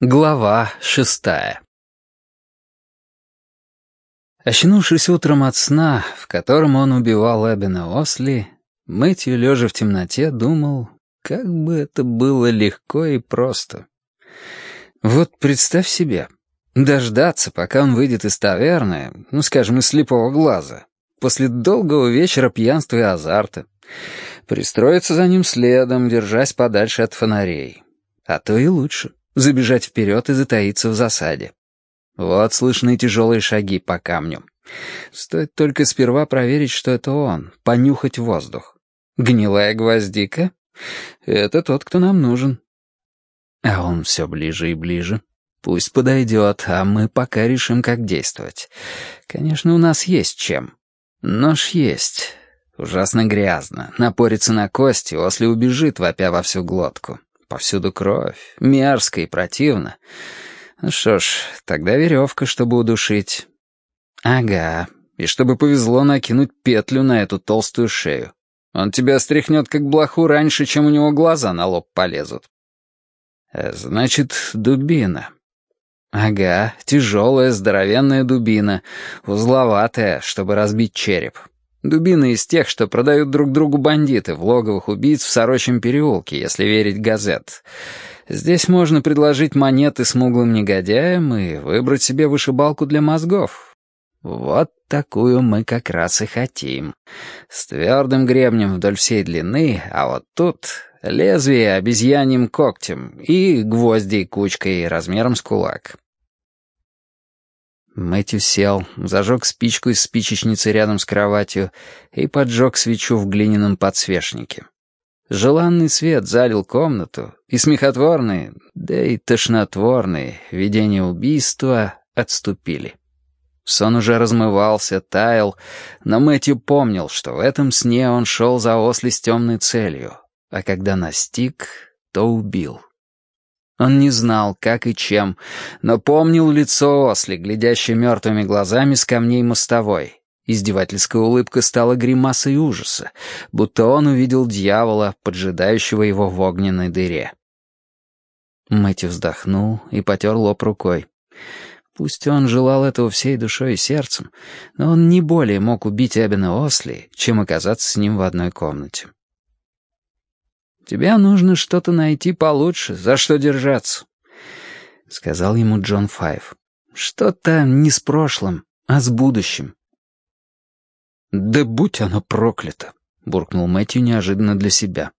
Глава шестая Очнувшись утром от сна, в котором он убивал Эбена Осли, Мэтью, лежа в темноте, думал, как бы это было легко и просто. Вот представь себе, дождаться, пока он выйдет из таверны, ну, скажем, из слепого глаза, после долгого вечера пьянства и азарта, пристроиться за ним следом, держась подальше от фонарей. А то и лучше забежать вперед и затаиться в засаде. Вот слышны тяжелые шаги по камню. Стоит только сперва проверить, что это он, понюхать воздух. Гнилая гвоздика? Это тот, кто нам нужен. А он все ближе и ближе. Пусть подойдет, а мы пока решим, как действовать. Конечно, у нас есть чем. Нож есть. Ужасно грязно. Напорится на кости, осли убежит, вопя во всю глотку. Повсюду кровь. Мерзко и противно. Ну что ж, тогда веревка, чтобы удушить. Ага. И чтобы повезло накинуть петлю на эту толстую шею. Он тебя стряхнет как блоху раньше, чем у него глаза на лоб полезут. Э, значит, дубина. Ага, тяжелая, здоровенная дубина, узловатая, чтобы разбить череп. Дубины из тех, что продают друг другу бандиты в логовых убийц в Сорочьем переулке, если верить газет. Здесь можно предложить монеты смуглым негодяям и выбрать себе вышибалку для мозгов. Вот такую мы как раз и хотим. С твердым гребнем вдоль всей длины, а вот тут лезвие обезьяньим когтем и гвозди кучкой размером с кулак. Мэтью сел, зажег спичку из спичечницы рядом с кроватью и поджег свечу в глиняном подсвечнике. Желанный свет залил комнату, и смехотворные, да и тошнотворные видения убийства отступили. Сон уже размывался, таял, но Мэтью помнил, что в этом сне он шел за осли с темной целью, а когда настиг, то убил. Он не знал, как и чем, но помнил лицо осли, глядящее мертвыми глазами с камней мостовой. Издевательская улыбка стала гримасой ужаса, будто он увидел дьявола, поджидающего его в огненной дыре. Мэтью вздохнул и потер лоб рукой. Пусть он желал этого всей душой и сердцем, но он не более мог убить Эбена Осли, чем оказаться с ним в одной комнате. Тебе нужно что-то найти получше, за что держаться», — сказал ему Джон Файв. «Что-то не с прошлым, а с будущим». «Да будь оно проклято», — буркнул Мэтью неожиданно для себя.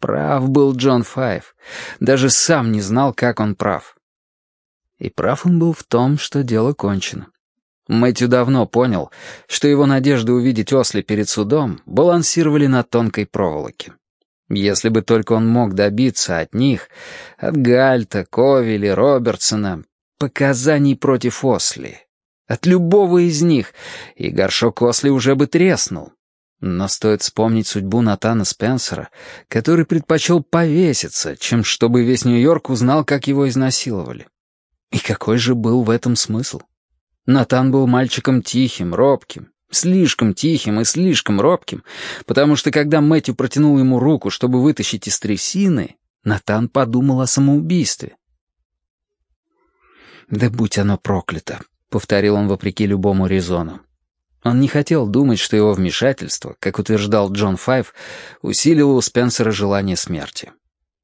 Прав был Джон Файв. Даже сам не знал, как он прав. И прав он был в том, что дело кончено. Мэтью давно понял, что его надежды увидеть Осли перед судом балансировали на тонкой проволоке. Если бы только он мог добиться от них, от Гальта, Ковели, Робертсона, показаний против Осли. От любого из них, и горшок Осли уже бы треснул. Но стоит вспомнить судьбу Натана Спенсера, который предпочел повеситься, чем чтобы весь Нью-Йорк узнал, как его изнасиловали. И какой же был в этом смысл? Натан был мальчиком тихим, робким, Слишком тихим и слишком робким, потому что когда Мэтью протянул ему руку, чтобы вытащить из трясины, Натан подумал о самоубийстве. «Да будь оно проклято», — повторил он вопреки любому резону. Он не хотел думать, что его вмешательство, как утверждал Джон Файв, усилило у Спенсера желание смерти.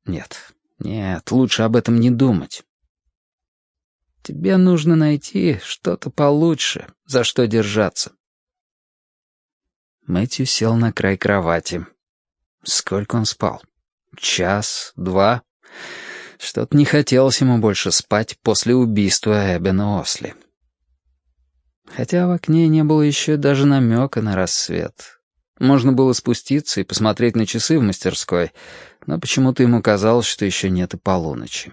Нет, нет, лучше об этом не думать. Тебе нужно найти что-то получше, за что держаться. Мэтью сел на край кровати. Сколько он спал? Час? Два? Что-то не хотелось ему больше спать после убийства Эбена Осли. Хотя в окне не было еще даже намека на рассвет. Можно было спуститься и посмотреть на часы в мастерской, но почему-то ему казалось, что еще нет и полуночи.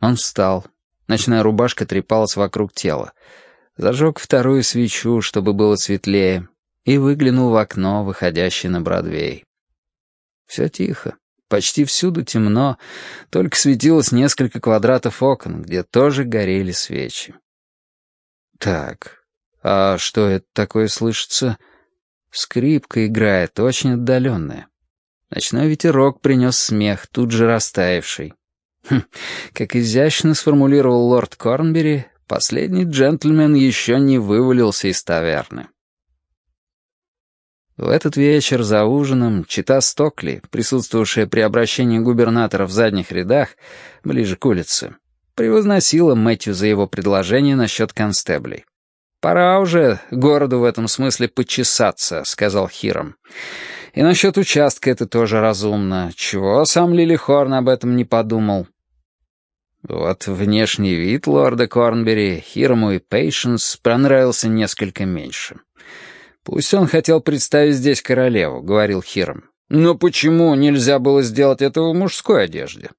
Он встал. Ночная рубашка трепалась вокруг тела. Зажег вторую свечу, чтобы было светлее, и выглянул в окно, выходящее на Бродвей. Все тихо, почти всюду темно, только светилось несколько квадратов окон, где тоже горели свечи. Так, а что это такое слышится? Скрипка играет, очень отдаленная. Ночной ветерок принес смех, тут же растаявший. Хм, как изящно сформулировал лорд Корнбери, последний джентльмен еще не вывалился из таверны. В этот вечер за ужином чита Стокли, присутствовавшая при обращении губернатора в задних рядах, ближе к улице, превозносила Мэтью за его предложение насчет констеблей. «Пора уже городу в этом смысле почесаться», — сказал Хиром. «И насчет участка это тоже разумно. Чего сам Лили Хорн об этом не подумал?» Вот внешний вид лорда Корнбери Хирому и Пейшенс понравился несколько меньше. «Пусть он хотел представить здесь королеву», — говорил Хиром. «Но почему нельзя было сделать это в мужской одежде?»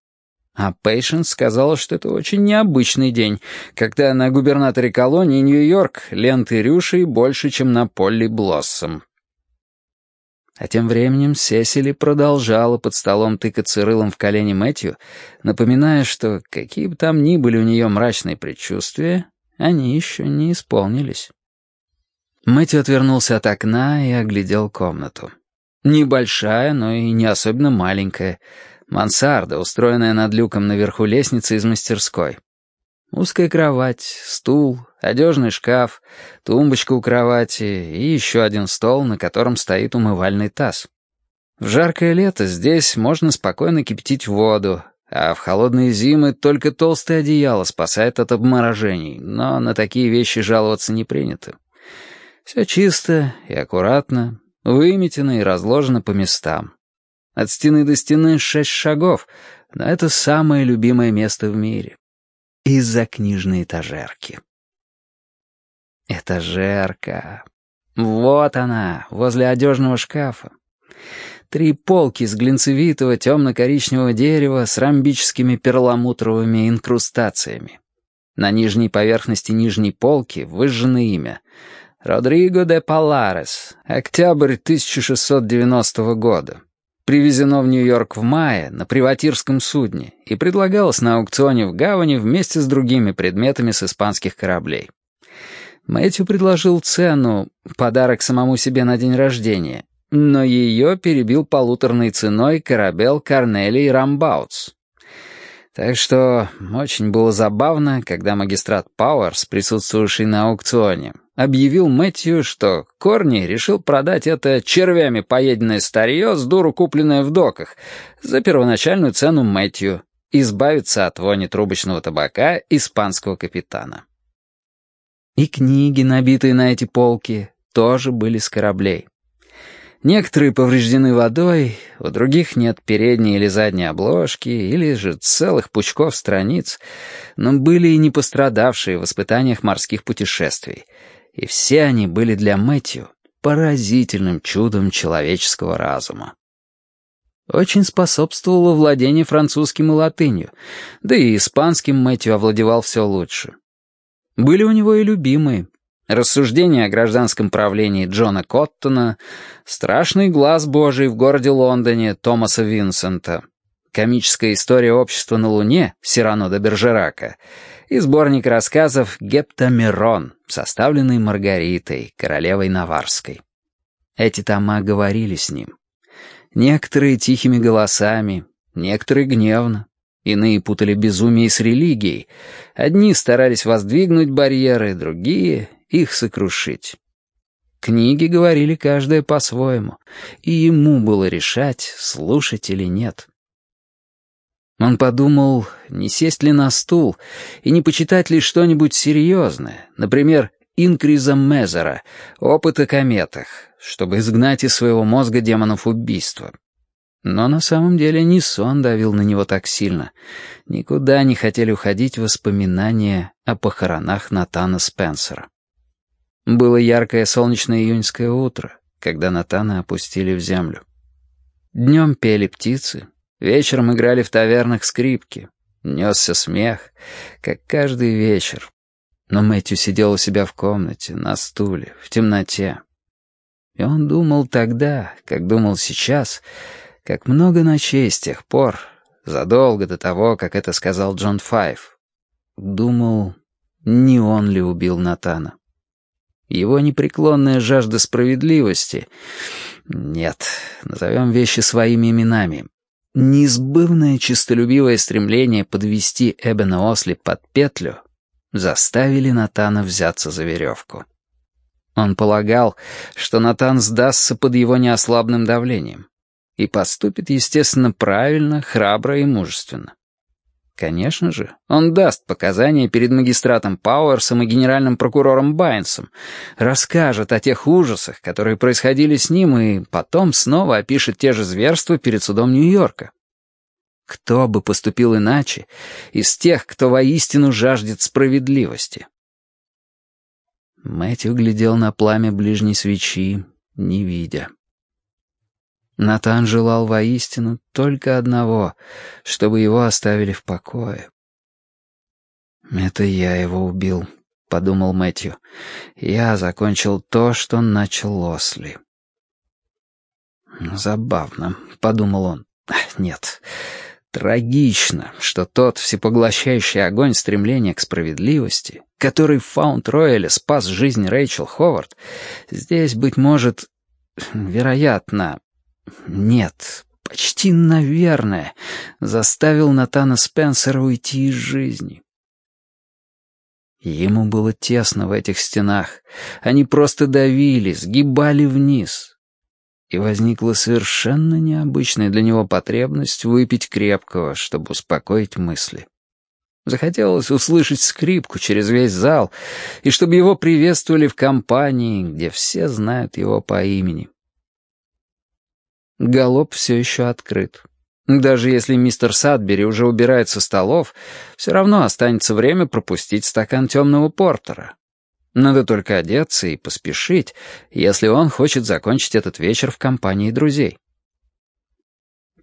А Пейшенс сказала, что это очень необычный день, когда на губернаторе колонии Нью-Йорк ленты рюшей больше, чем на Полли Блоссом. А тем временем Сесили продолжала под столом тыкаться рылом в колени Мэтью, напоминая, что какие бы там ни были у нее мрачные предчувствия, они еще не исполнились. Мэтью отвернулся от окна и оглядел комнату. Небольшая, но и не особенно маленькая. Мансарда, устроенная над люком наверху лестницы из мастерской. Узкая кровать, стул, одежный шкаф, тумбочка у кровати и еще один стол, на котором стоит умывальный таз. В жаркое лето здесь можно спокойно кипятить воду, а в холодные зимы только толстое одеяло спасает от обморожений, но на такие вещи жаловаться не принято. Все чисто и аккуратно, выметено и разложено по местам. От стены до стены шесть шагов, но это самое любимое место в мире. Из-за книжной этажерки. Этажерка. Вот она, возле одежного шкафа. Три полки из глинцевитого темно-коричневого дерева с ромбическими перламутровыми инкрустациями. На нижней поверхности нижней полки выжжено имя — Родриго де Паларес, октябрь 1690 года. Привезено в Нью-Йорк в мае на приватирском судне и предлагалось на аукционе в гавани вместе с другими предметами с испанских кораблей. Мэтью предложил цену, подарок самому себе на день рождения, но ее перебил полуторной ценой корабел Корнелий Рамбаутс. Так что очень было забавно, когда магистрат Пауэрс, присутствовавший на аукционе, объявил Мэтью, что Корни решил продать это червями поеденное старье с дуру купленное в доках за первоначальную цену Мэтью, избавиться от вони трубочного табака испанского капитана. И книги, набитые на эти полки, тоже были с кораблей. Некоторые повреждены водой, у других нет передней или задней обложки, или же целых пучков страниц, но были и не пострадавшие в испытаниях морских путешествий, и все они были для Мэтью поразительным чудом человеческого разума. Очень способствовало владение французским и латынью, да и испанским Мэтью овладевал все лучше. Были у него и любимые, Рассуждения о гражданском правлении Джона Коттона, страшный глаз Божий в городе Лондоне Томаса Винсента, комическая история общества на Луне Сирано де Бержерака и сборник рассказов Гептамирон, составленный Маргаритой, королевой Наварской. Эти тома говорили с ним. Некоторые тихими голосами, некоторые гневно, иные путали безумие с религией. Одни старались воздвигнуть барьеры, другие их сокрушить. Книги говорили каждая по-своему, и ему было решать, слушать или нет. Он подумал, не сесть ли на стул и не почитать ли что-нибудь серьезное, например, Инкриза Мезера, опыт о кометах, чтобы изгнать из своего мозга демонов убийства. Но на самом деле не сон давил на него так сильно. Никуда не хотели уходить воспоминания о похоронах Натана Спенсера. Было яркое солнечное июньское утро, когда Натана опустили в землю. Днем пели птицы, вечером играли в тавернах скрипки, несся смех, как каждый вечер. Но Мэтью сидел у себя в комнате, на стуле, в темноте. И он думал тогда, как думал сейчас, как много ночей с тех пор, задолго до того, как это сказал Джон Файв. Думал, не он ли убил Натана. Его непреклонная жажда справедливости... Нет, назовем вещи своими именами. Неизбывное честолюбивое стремление подвести Эбена Осли под петлю заставили Натана взяться за веревку. Он полагал, что Натан сдастся под его неослабным давлением и поступит, естественно, правильно, храбро и мужественно. Конечно же, он даст показания перед магистратом Пауэрсом и генеральным прокурором Байнсом, расскажет о тех ужасах, которые происходили с ним, и потом снова опишет те же зверства перед судом Нью-Йорка. Кто бы поступил иначе из тех, кто воистину жаждет справедливости? Мэтью глядел на пламя ближней свечи, не видя. Натан желал воистину только одного, чтобы его оставили в покое. «Это я его убил», — подумал Мэтью. «Я закончил то, что начал Осли». «Забавно», — подумал он. «Нет, трагично, что тот всепоглощающий огонь стремления к справедливости, который в Фаунд-Рояле спас жизнь Рэйчел Ховард, здесь, быть может, вероятно, нет, почти наверное, заставил Натана Спенсера уйти из жизни. Ему было тесно в этих стенах. Они просто давили, сгибали вниз. И возникла совершенно необычная для него потребность выпить крепкого, чтобы успокоить мысли. Захотелось услышать скрипку через весь зал, и чтобы его приветствовали в компании, где все знают его по имени. Галоп все еще открыт. Даже если мистер Садбери уже убирает со столов, все равно останется время пропустить стакан темного портера. Надо только одеться и поспешить, если он хочет закончить этот вечер в компании друзей.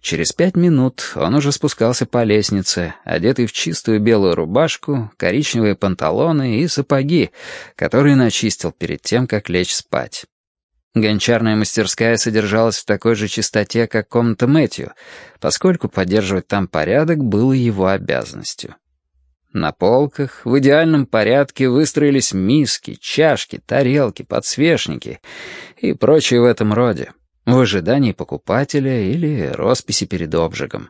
Через пять минут он уже спускался по лестнице, одетый в чистую белую рубашку, коричневые панталоны и сапоги, которые начистил перед тем, как лечь спать. Гончарная мастерская содержалась в такой же чистоте, как комната Мэтью, поскольку поддерживать там порядок было его обязанностью. На полках в идеальном порядке выстроились миски, чашки, тарелки, подсвечники и прочее в этом роде, в ожидании покупателя или росписи перед обжигом.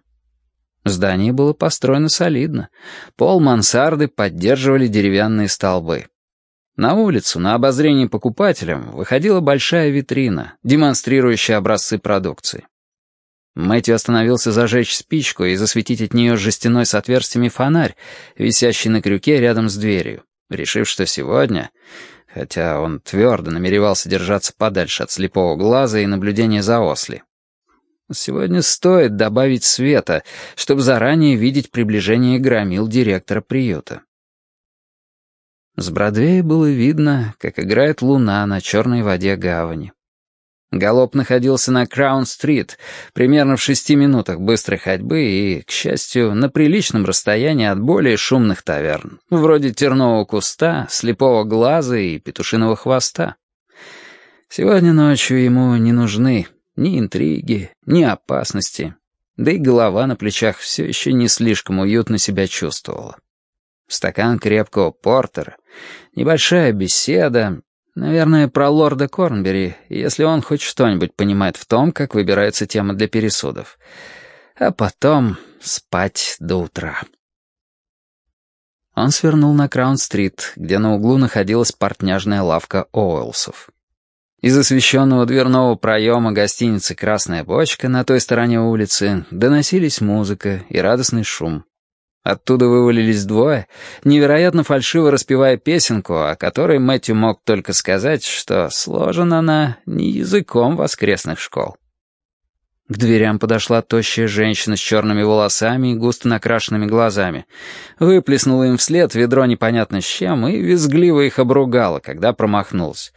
Здание было построено солидно. Пол мансарды поддерживали деревянные столбы. На улицу, на обозрение покупателям, выходила большая витрина, демонстрирующая образцы продукции. Мэтью остановился зажечь спичку и засветить от нее жестяной с отверстиями фонарь, висящий на крюке рядом с дверью, решив, что сегодня, хотя он твердо намеревался держаться подальше от слепого глаза и наблюдения за осли, сегодня стоит добавить света, чтобы заранее видеть приближение громил директора приюта. С Бродвея было видно, как играет луна на черной воде гавани. Галоп находился на Краун-стрит, примерно в шести минутах быстрой ходьбы и, к счастью, на приличном расстоянии от более шумных таверн, вроде тернового куста, слепого глаза и петушиного хвоста. Сегодня ночью ему не нужны ни интриги, ни опасности, да и голова на плечах все еще не слишком уютно себя чувствовала. Стакан крепкого портера, небольшая беседа, наверное, про лорда Корнбери, если он хоть что-нибудь понимает в том, как выбирается тема для пересудов. А потом спать до утра. Он свернул на Краун-стрит, где на углу находилась портняжная лавка Оуэлсов. Из освещенного дверного проема гостиницы «Красная бочка» на той стороне улицы доносились музыка и радостный шум. Оттуда вывалились двое, невероятно фальшиво распевая песенку, о которой Мэтью мог только сказать, что сложена она не языком воскресных школ. К дверям подошла тощая женщина с черными волосами и густо накрашенными глазами. Выплеснула им вслед ведро непонятно с чем и визгливо их обругала, когда промахнулась.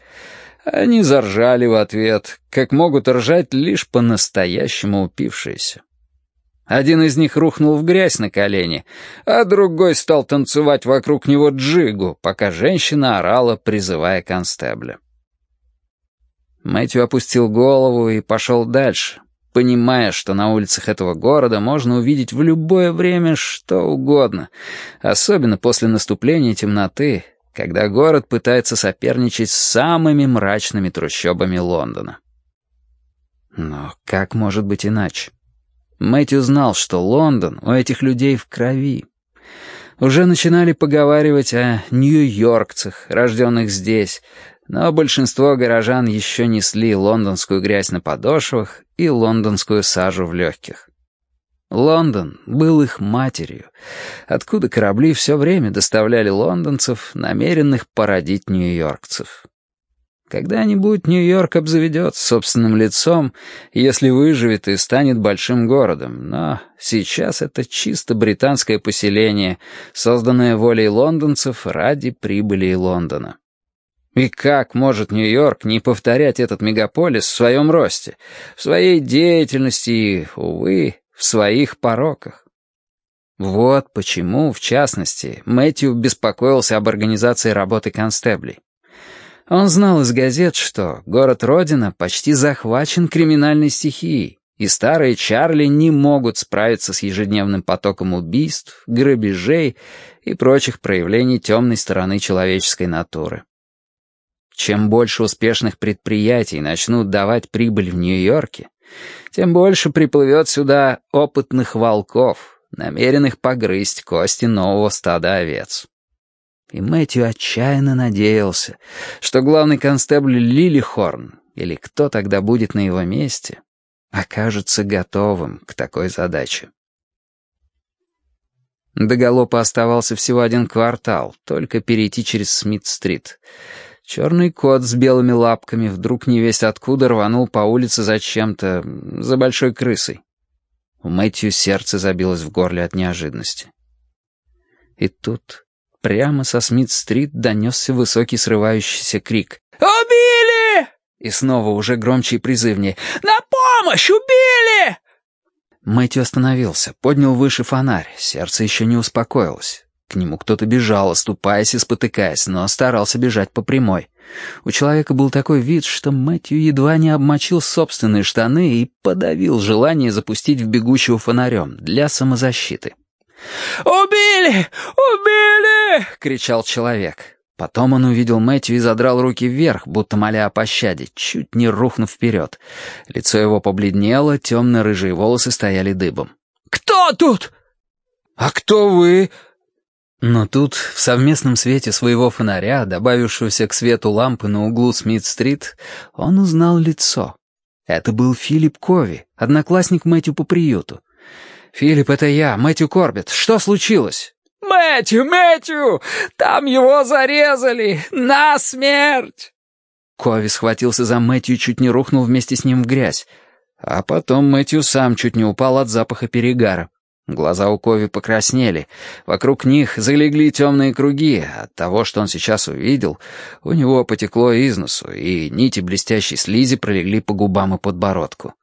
Они заржали в ответ, как могут ржать лишь по-настоящему упившиеся. Один из них рухнул в грязь на колени, а другой стал танцевать вокруг него джигу, пока женщина орала, призывая констебля. Мэтью опустил голову и пошел дальше, понимая, что на улицах этого города можно увидеть в любое время что угодно, особенно после наступления темноты, когда город пытается соперничать с самыми мрачными трущобами Лондона. Но как может быть иначе? Мэтью знал, что Лондон у этих людей в крови. Уже начинали поговаривать о нью-йоркцах, рожденных здесь, но большинство горожан еще несли лондонскую грязь на подошвах и лондонскую сажу в легких. Лондон был их матерью, откуда корабли все время доставляли лондонцев, намеренных породить нью-йоркцев. Когда-нибудь Нью-Йорк обзаведется собственным лицом, если выживет и станет большим городом, но сейчас это чисто британское поселение, созданное волей лондонцев ради прибыли Лондона. И как может Нью-Йорк не повторять этот мегаполис в своем росте, в своей деятельности и, увы, в своих пороках? Вот почему, в частности, Мэтью беспокоился об организации работы констеблей. Он знал из газет, что город-родина почти захвачен криминальной стихией, и старые Чарли не могут справиться с ежедневным потоком убийств, грабежей и прочих проявлений темной стороны человеческой натуры. Чем больше успешных предприятий начнут давать прибыль в Нью-Йорке, тем больше приплывет сюда опытных волков, намеренных погрызть кости нового стада овец. И Мэтью отчаянно надеялся, что главный констебль Лилихорн, или кто тогда будет на его месте, окажется готовым к такой задаче. До галопа оставался всего один квартал, только перейти через Смит-стрит. Черный кот с белыми лапками вдруг не весть откуда рванул по улице за чем-то, за большой крысой. У Мэтью сердце забилось в горле от неожиданности. И тут Прямо со Смит-стрит донесся высокий срывающийся крик. «Убили!» И снова уже громче и призывнее. «На помощь! Убили!» Мэтью остановился, поднял выше фонарь. Сердце еще не успокоилось. К нему кто-то бежал, оступаясь и спотыкаясь, но старался бежать по прямой. У человека был такой вид, что Мэтью едва не обмочил собственные штаны и подавил желание запустить в бегущего фонарем для самозащиты. «Убили! Убили!» — кричал человек. Потом он увидел Мэтью и задрал руки вверх, будто моля о пощаде, чуть не рухнув вперед. Лицо его побледнело, темно-рыжие волосы стояли дыбом. «Кто тут?» «А кто вы?» Но тут, в совместном свете своего фонаря, добавившегося к свету лампы на углу Смит-стрит, он узнал лицо. Это был Филипп Кови, одноклассник Мэтью по приюту. «Филипп, это я, Мэтью Корбет. Что случилось?» «Мэтью, Мэтью! Там его зарезали! На смерть!» Кови схватился за Мэтью и чуть не рухнул вместе с ним в грязь. А потом Мэтью сам чуть не упал от запаха перегара. Глаза у Кови покраснели, вокруг них залегли темные круги. От того, что он сейчас увидел, у него потекло из носу, и нити блестящей слизи пролегли по губам и подбородку.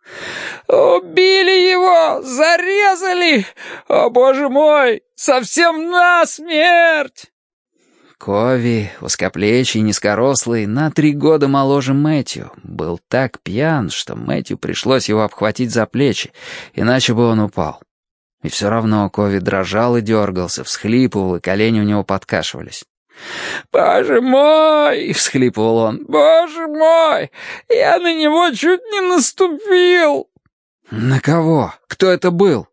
«Убили его! Зарезали! О, боже мой! Совсем насмерть!» Кови, узкоплечий, низкорослый, на три года моложе Мэтью, был так пьян, что Мэтью пришлось его обхватить за плечи, иначе бы он упал. И все равно Кови дрожал и дергался, всхлипывал, и колени у него подкашивались. «Боже мой!» — всхлипывал он. «Боже мой! Я на него чуть не наступил!» «На кого? Кто это был?»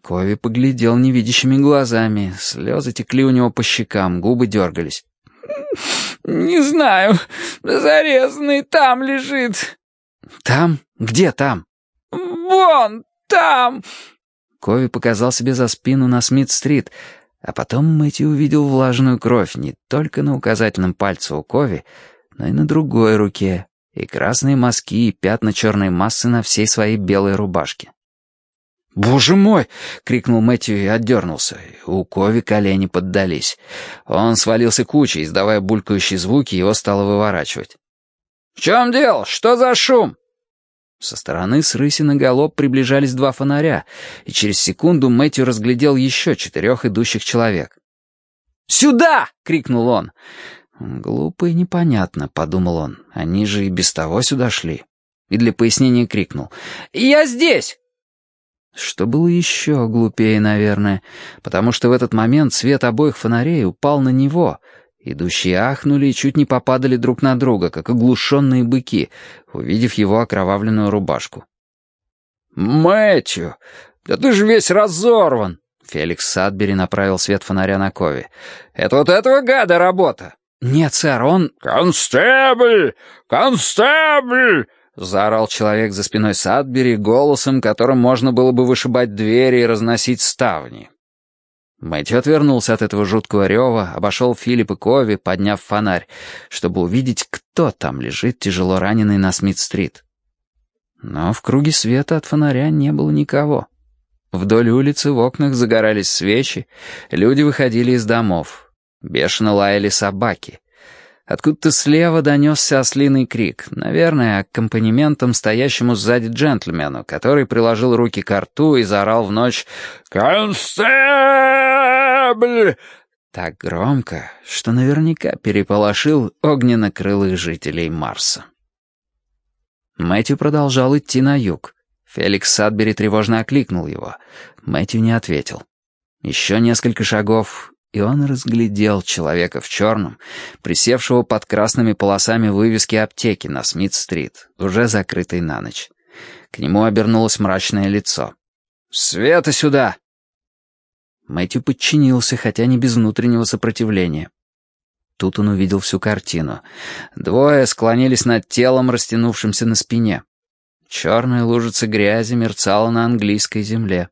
Кови поглядел невидящими глазами. Слезы текли у него по щекам, губы дергались. «Не знаю. Зарезанный там лежит». «Там? Где там?» «Вон там!» Кови показал себе за спину на Смит-стрит, а потом Мэтью увидел влажную кровь не только на указательном пальце у Кови, но и на другой руке, и красные мазки и пятна черной массы на всей своей белой рубашке. «Боже мой!» — крикнул Мэтью и отдернулся. У Кови колени поддались. Он свалился кучей, издавая булькающие звуки, его стало выворачивать. «В чем дело? Что за шум?» Со стороны с рыси на галоп приближались два фонаря, и через секунду Мэтью разглядел еще четырех идущих человек. «Сюда!» — крикнул он. «Глупо и непонятно», — подумал он. «Они же и без того сюда шли». И для пояснения крикнул. «Я здесь!» Что было еще глупее, наверное, потому что в этот момент свет обоих фонарей упал на него — Идущие ахнули и чуть не попадали друг на друга, как оглушенные быки, увидев его окровавленную рубашку. «Мэтью, да ты же весь разорван!» Феликс Садбери направил свет фонаря на Кови. «Это вот этого гада работа!» «Нет, сэр, он...» «Констебль! Констебль!» — заорал человек за спиной Садбери голосом, которым можно было бы вышибать двери и разносить ставни. Мэтью отвернулся от этого жуткого рева, обошел Филипп и Кови, подняв фонарь, чтобы увидеть, кто там лежит тяжело раненый на Смит-стрит. Но в круге света от фонаря не было никого. Вдоль улицы в окнах загорались свечи, люди выходили из домов. Бешено лаяли собаки. Откуда-то слева донесся ослиный крик, наверное, аккомпанементом стоящему сзади джентльмену, который приложил руки к рту и заорал в ночь «Констебль!» так громко, что наверняка переполошил огненно-крылых жителей Марса. Мэтью продолжал идти на юг. Феликс Садбери тревожно окликнул его. Мэтью не ответил. Еще несколько шагов, и он разглядел человека в черном, присевшего под красными полосами вывески аптеки на Смит-стрит, уже закрытой на ночь. К нему обернулось мрачное лицо. «Света сюда!» Мэтью подчинился, хотя не без внутреннего сопротивления. Тут он увидел всю картину. Двое склонились над телом, растянувшимся на спине. Черная лужица грязи мерцала на английской земле.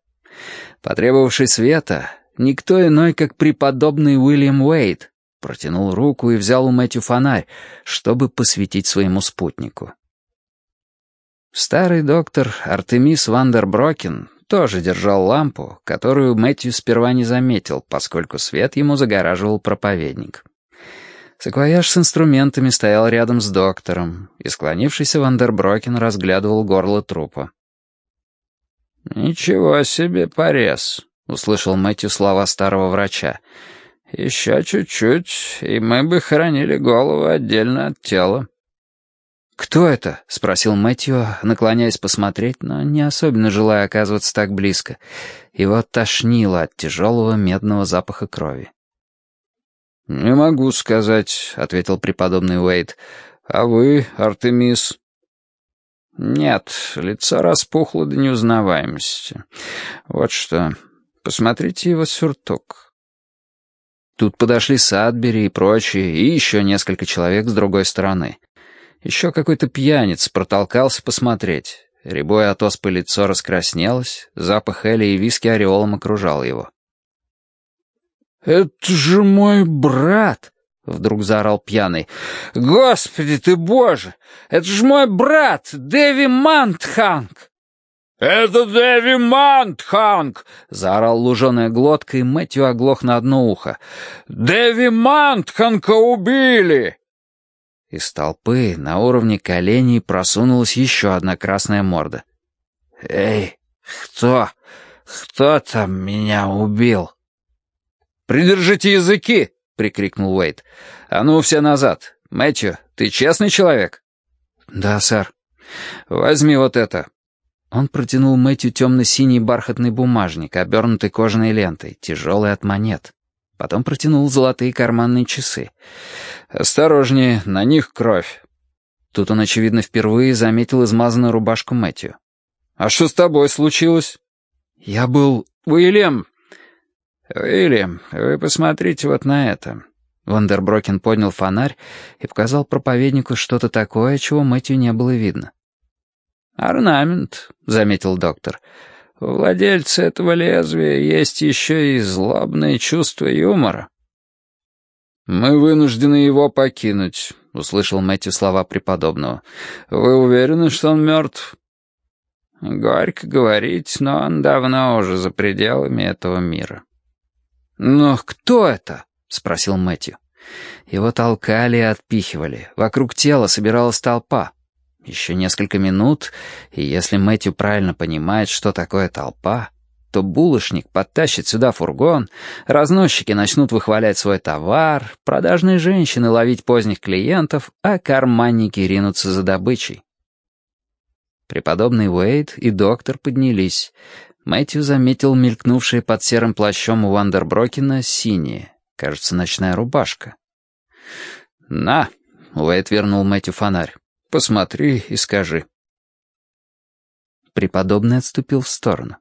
Потребовавший света, никто иной, как преподобный Уильям Уэйт, протянул руку и взял у Мэтью фонарь, чтобы посветить своему спутнику. Старый доктор Артемис Вандерброкен тоже держал лампу, которую Мэтью сперва не заметил, поскольку свет ему загораживал проповедник. Саквояж с инструментами стоял рядом с доктором, и склонившийся Вандерброкен разглядывал горло трупа. «Ничего себе порез», — услышал Мэтью слова старого врача. «Еще чуть-чуть, и мы бы хоронили голову отдельно от тела». «Кто это?» — спросил Мэтью, наклоняясь посмотреть, но не особенно желая оказываться так близко. Его тошнило от тяжелого медного запаха крови. «Не могу сказать», — ответил преподобный Уэйт. «А вы, Артемис?» «Нет, лицо распухло до неузнаваемости. Вот что, посмотрите его сюртук». Тут подошли Садбери и прочие, и еще несколько человек с другой стороны. Еще какой-то пьяниц протолкался посмотреть. Рябое от оспы лицо раскраснелось, запах эля и виски ореолом окружал его. «Это же мой брат!» — вдруг заорал пьяный. «Господи ты боже! Это же мой брат, Дэви Мантханг!» «Это Дэви Мантханг!» — заорал луженая глотка, и Мэтью оглох на одно ухо. «Дэви Мантханга убили!» Из толпы на уровне коленей просунулась еще одна красная морда. «Эй, кто? Кто там меня убил?» «Придержите языки!» — прикрикнул Уэйт. «А ну, все назад! Мэтью, ты честный человек?» «Да, сэр». «Возьми вот это». Он протянул Мэтью темно-синий бархатный бумажник, обернутый кожаной лентой, тяжелый от монет. Потом протянул золотые карманные часы. «Осторожнее, на них кровь». Тут он, очевидно, впервые заметил измазанную рубашку Мэтью. «А что с тобой случилось?» «Я был...» «Уильям, «Уильям, вы посмотрите вот на это». Вандерброкен поднял фонарь и показал проповеднику что-то такое, чего Мэтью не было видно. «Орнамент», — заметил доктор. «У владельца этого лезвия есть еще и злобное чувство юмора». «Мы вынуждены его покинуть», — услышал Мэтью слова преподобного. «Вы уверены, что он мертв?» «Горько говорить, но он давно уже за пределами этого мира». «Но кто это?» — спросил Мэтью. Его толкали и отпихивали. Вокруг тела собиралась толпа. Еще несколько минут, и если Мэтью правильно понимает, что такое толпа, то булочник подтащит сюда фургон, разносчики начнут выхвалять свой товар, продажные женщины ловить поздних клиентов, а карманники ринутся за добычей. Преподобный Уэйд и доктор поднялись. Мэтью заметил мелькнувшие под серым плащом у Вандерброкена синие, кажется, ночная рубашка. «На!» — Уэйт вернул Мэтью фонарь. «Посмотри и скажи». Преподобный отступил в сторону.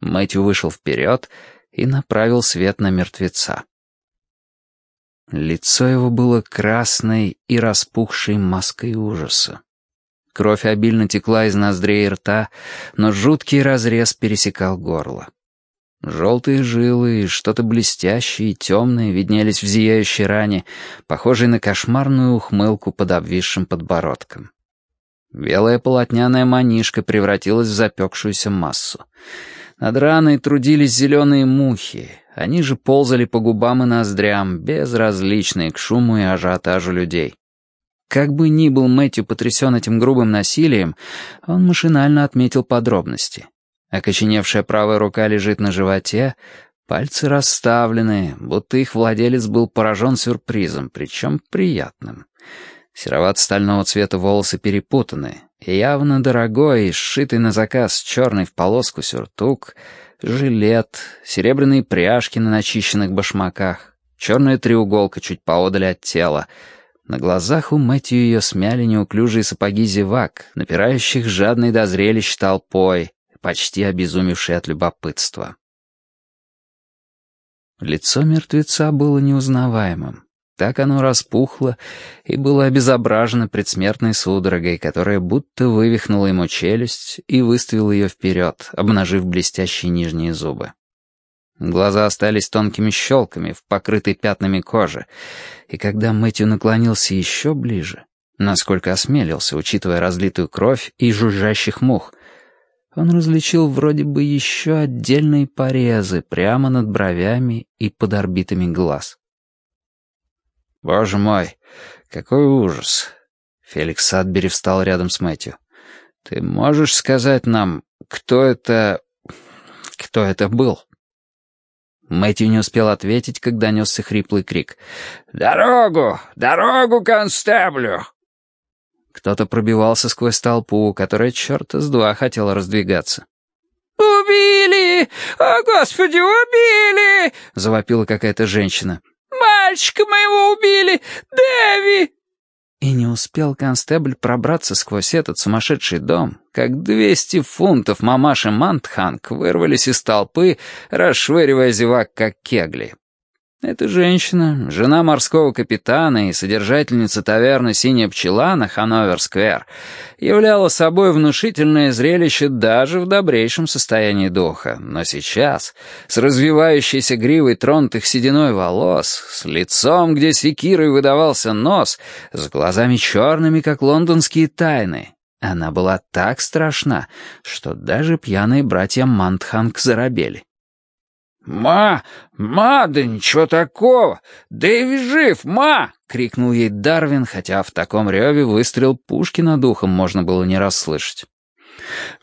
Мэтью вышел вперед и направил свет на мертвеца. Лицо его было красной и распухшей маской ужаса. Кровь обильно текла из ноздрей и рта, но жуткий разрез пересекал горло. Желтые жилы что-то блестящее и темное виднелись в зияющей ране, похожей на кошмарную ухмылку под обвисшим подбородком. Белая полотняная манишка превратилась в запекшуюся массу. Над раной трудились зеленые мухи, они же ползали по губам и ноздрям, безразличные к шуму и ажиотажу людей. Как бы ни был Мэтью потрясен этим грубым насилием, он машинально отметил подробности. Окоченевшая правая рука лежит на животе, пальцы расставлены, будто их владелец был поражен сюрпризом, причем приятным. Серовато-стального цвета волосы перепутаны, явно дорогой, сшитый на заказ черный в полоску сюртук, жилет, серебряные пряжки на начищенных башмаках, черная треуголка чуть поодаль от тела. На глазах у Мэтью ее смяли неуклюжие сапоги зевак, напирающих жадный до зрелищ толпой, почти обезумевший от любопытства. Лицо мертвеца было неузнаваемым. Так оно распухло и было обезображено предсмертной судорогой, которая будто вывихнула ему челюсть и выставила ее вперед, обнажив блестящие нижние зубы. Глаза остались тонкими щелками в покрытой пятнами кожи, и когда Мэтью наклонился еще ближе, насколько осмелился, учитывая разлитую кровь и жужжащих мух, он различил вроде бы еще отдельные порезы прямо над бровями и под орбитами глаз. «Боже мой, какой ужас!» Феликс Садбери встал рядом с Мэтью. «Ты можешь сказать нам, кто это... кто это был?» Мэтью не успел ответить, когда несся хриплый крик. «Дорогу! Дорогу, констеблю!» Кто-то пробивался сквозь толпу, которая черта с два хотела раздвигаться. «Убили! О, Господи, убили!» — завопила какая-то женщина. Мальчика моего убили! Дэви!» И не успел констебль пробраться сквозь этот сумасшедший дом, как двести фунтов мамаши Мантханг вырвались из толпы, расшвыривая зевак, как кегли. Эта женщина, жена морского капитана и содержательница таверны «Синяя пчела» на Хановер-сквер, являла собой внушительное зрелище даже в добрейшем состоянии духа. Но сейчас, с развивающейся гривой тронутых сединой волос, с лицом, где секирой выдавался нос, с глазами черными, как лондонские тайны, она была так страшна, что даже пьяные братья Мантханг заробели. «Ма! Ма! Да ничего такого! Дэви жив! Ма!» — крикнул ей Дарвин, хотя в таком реве выстрел пушки над ухом можно было не расслышать.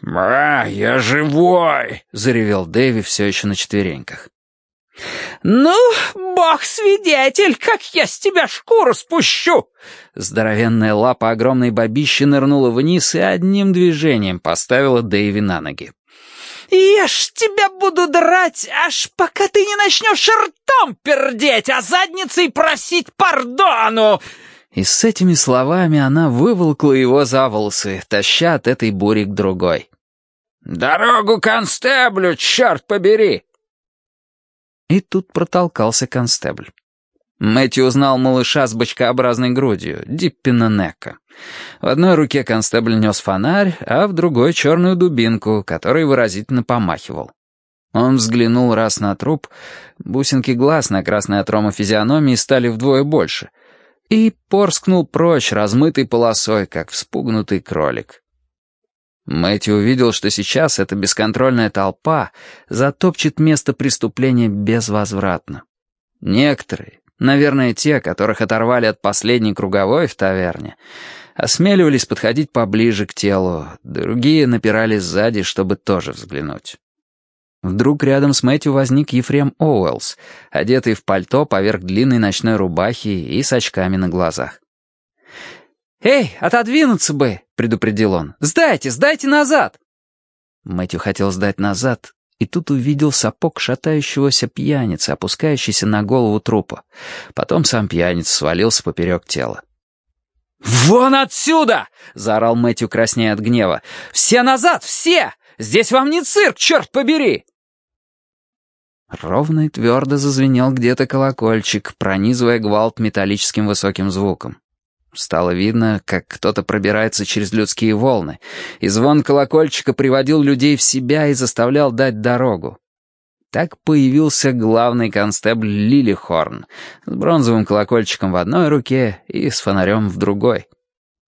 «Ма, я живой!» — заревел Дэви все еще на четвереньках. «Ну, бог свидетель, как я с тебя шкуру спущу!» Здоровенная лапа огромной бабищи нырнула вниз и одним движением поставила Дэйви на ноги. Я ж тебя буду драть, аж пока ты не начнешь ртом пердеть, а задницей просить пардону!» И с этими словами она выволкла его за волосы, таща от этой бури к другой. «Дорогу констеблю, черт побери!» И тут протолкался констебль. Мэтью узнал малыша с бочкообразной грудью, Диппина Нека. В одной руке констебль нес фонарь, а в другой — черную дубинку, которой выразительно помахивал. Он взглянул раз на труп, бусинки глаз на красной от физиономии стали вдвое больше, и порскнул прочь размытой полосой, как вспугнутый кролик. Мэтью увидел, что сейчас эта бесконтрольная толпа затопчет место преступления безвозвратно. Некоторые, Наверное, те, которых оторвали от последней круговой в таверне, осмеливались подходить поближе к телу, другие напирали сзади, чтобы тоже взглянуть. Вдруг рядом с Мэтью возник Ефрем Оуэллс, одетый в пальто поверх длинной ночной рубахи и с очками на глазах. «Эй, отодвинуться бы!» — предупредил он. «Сдайте, сдайте назад!» Мэтью хотел сдать назад, и тут увидел сапог шатающегося пьяницы, опускающийся на голову трупа. Потом сам пьяница свалился поперек тела. «Вон отсюда!» — заорал Мэтью краснея от гнева. «Все назад, все! Здесь вам не цирк, черт побери!» Ровно и твердо зазвенел где-то колокольчик, пронизывая гвалт металлическим высоким звуком. Стало видно, как кто-то пробирается через людские волны, и звон колокольчика приводил людей в себя и заставлял дать дорогу. Так появился главный констебль Лилихорн с бронзовым колокольчиком в одной руке и с фонарем в другой.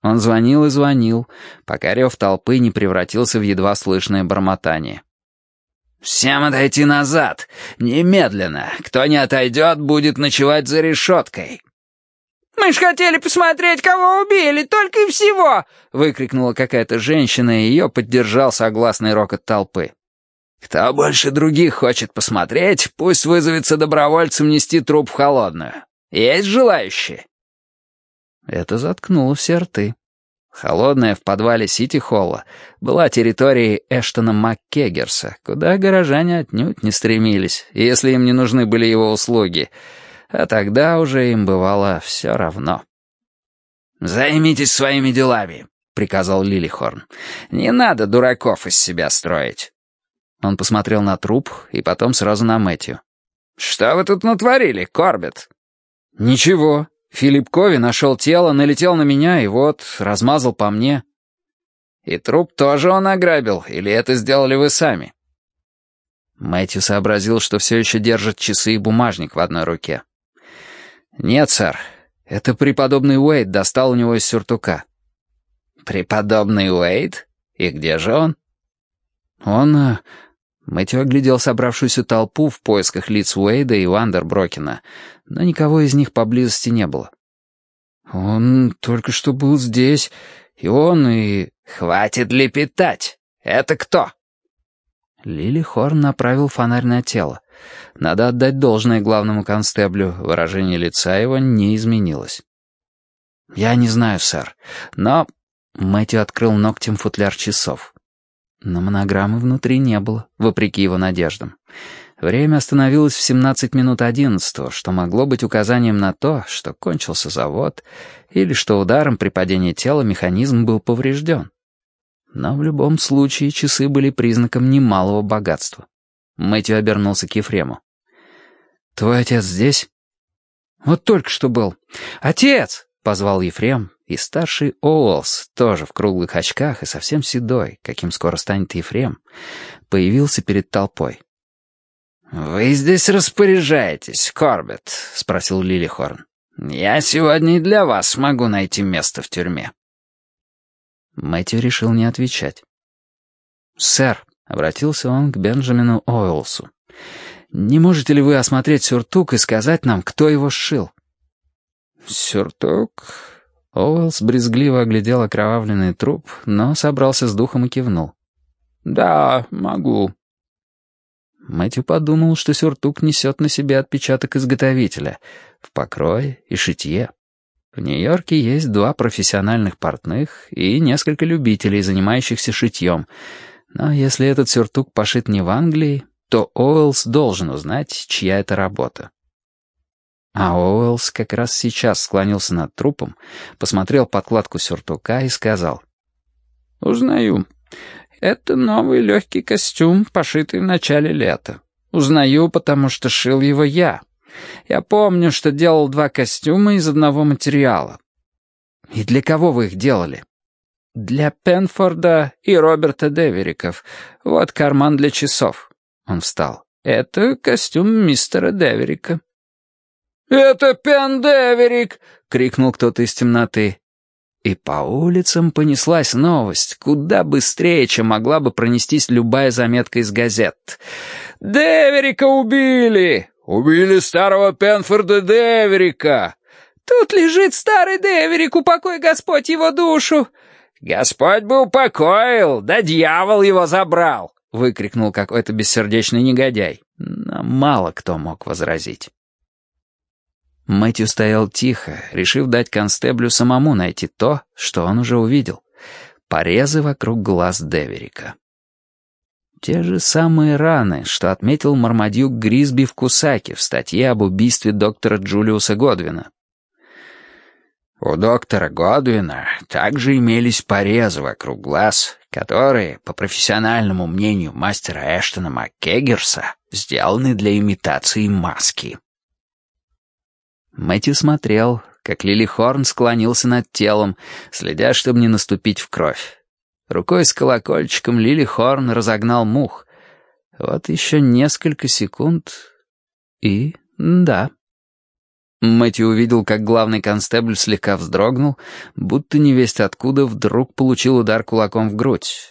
Он звонил и звонил, пока рев толпы не превратился в едва слышное бормотание. «Всем отойти назад! Немедленно! Кто не отойдет, будет ночевать за решеткой!» «Мы ж хотели посмотреть, кого убили, только и всего!» — выкрикнула какая-то женщина, и ее поддержал согласный рокот толпы. «Кто больше других хочет посмотреть, пусть вызовется добровольцем нести труп в холодную. Есть желающие?» Это заткнуло все рты. Холодная в подвале Сити-Холла была территорией Эштона МакКеггерса, куда горожане отнюдь не стремились, если им не нужны были его услуги, а тогда уже им бывало все равно. «Займитесь своими делами», — приказал Лилихорн. «Не надо дураков из себя строить». Он посмотрел на труп и потом сразу на Мэтью. «Что вы тут натворили, Корбет?» «Ничего», Филипп Кови нашел тело, налетел на меня и вот, размазал по мне. И труп тоже он ограбил, или это сделали вы сами? Мэтью сообразил, что все еще держит часы и бумажник в одной руке. «Нет, сэр, это преподобный Уэйд достал у него из сюртука». «Преподобный Уэйд? И где же он?» «Он...» э, Мэтью оглядел собравшуюся толпу в поисках лиц Уэйда и Вандерброкена, но никого из них поблизости не было. «Он только что был здесь, и он, и...» «Хватит лепетать! Это кто?» Лили Хорн направил фонарь на тело. Надо отдать должное главному констеблю, выражение лица его не изменилось. «Я не знаю, сэр, но...» Мэтью открыл ногтем футляр часов. Но монограммы внутри не было, вопреки его надеждам. Время остановилось в 17 минут 11, что могло быть указанием на то, что кончился завод, или что ударом при падении тела механизм был поврежден. Но в любом случае часы были признаком немалого богатства. Мэтью обернулся к Ефрему. «Твой отец здесь?» «Вот только что был. Отец!» — позвал Ефрем, и старший Оуэлс, тоже в круглых очках и совсем седой, каким скоро станет Ефрем, появился перед толпой. «Вы здесь распоряжаетесь, Корбет?» — спросил Лилихорн. «Я сегодня и для вас смогу найти место в тюрьме». Мэтью решил не отвечать. «Сэр», — обратился он к Бенджамину Оуэлсу, «не можете ли вы осмотреть сюртук и сказать нам, кто его сшил?» «Сюртук?» Оуэлс брезгливо оглядел окровавленный труп, но собрался с духом и кивнул. «Да, могу». Мэтью подумал, что сюртук несет на себе отпечаток изготовителя в покрое и шитье. В Нью-Йорке есть два профессиональных портных и несколько любителей, занимающихся шитьем. Но если этот сюртук пошит не в Англии, то Оуэлс должен узнать, чья это работа. А Оуэлс как раз сейчас склонился над трупом, посмотрел подкладку сюртука и сказал. «Узнаю. Это новый легкий костюм, пошитый в начале лета. Узнаю, потому что шил его я. Я помню, что делал два костюма из одного материала. И для кого вы их делали?» «Для Пенфорда и Роберта Девериков. Вот карман для часов». Он встал. «Это костюм мистера Деверика». «Это Пендеверик!» — крикнул кто-то из темноты. И по улицам понеслась новость, куда быстрее, чем могла бы пронестись любая заметка из газет. «Деверика убили! Убили старого Пенфорда Деверика! Тут лежит старый Деверик, упокой Господь его душу!» «Господь бы упокоил, да дьявол его забрал!» — выкрикнул какой-то бессердечный негодяй. Но мало кто мог возразить. Мэтью стоял тихо, решив дать констеблю самому найти то, что он уже увидел. Порезы вокруг глаз Деверика. Те же самые раны, что отметил Мармадюк Грисби в Кусаке в статье об убийстве доктора Джулиуса Годвина. У доктора Годвина также имелись порезы вокруг глаз, которые, по профессиональному мнению мастера Эштона МакКеггерса, сделаны для имитации маски. Мэтью смотрел, как Лили Хорн склонился над телом, следя, чтобы не наступить в кровь. Рукой с колокольчиком Лили Хорн разогнал мух. Вот еще несколько секунд, и... да. Мэтью увидел, как главный констебль слегка вздрогнул, будто невесть откуда вдруг получил удар кулаком в грудь.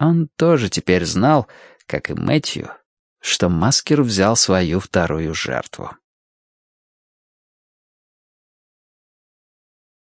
Он тоже теперь знал, как и Мэтью, что Маскер взял свою вторую жертву.